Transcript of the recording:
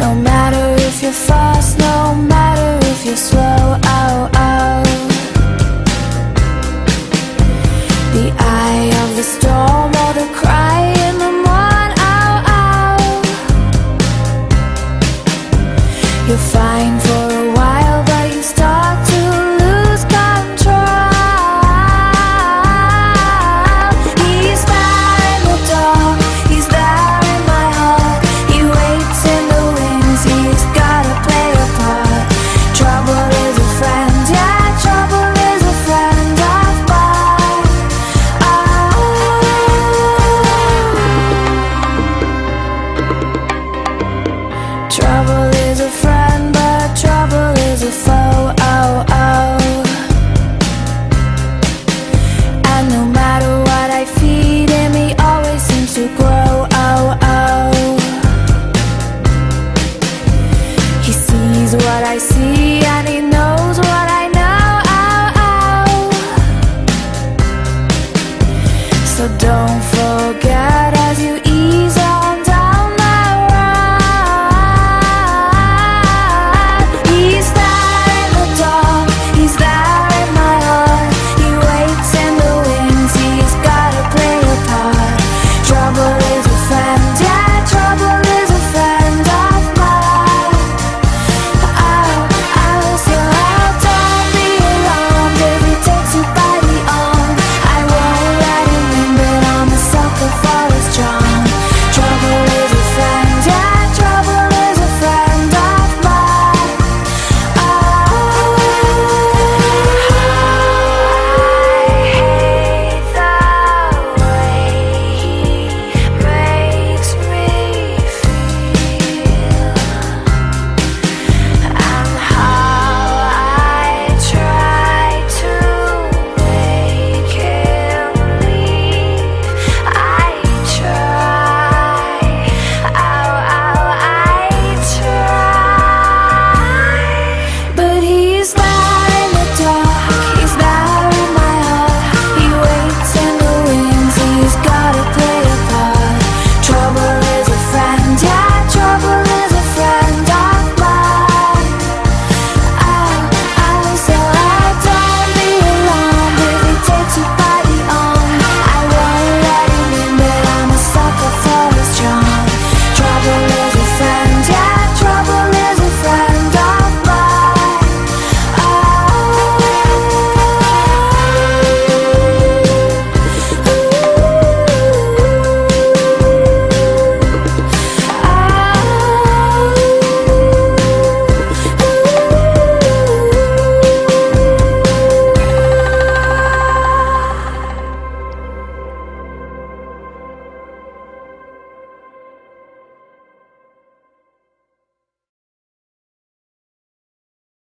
No matter if you're fast, no matter if you're slow. So don't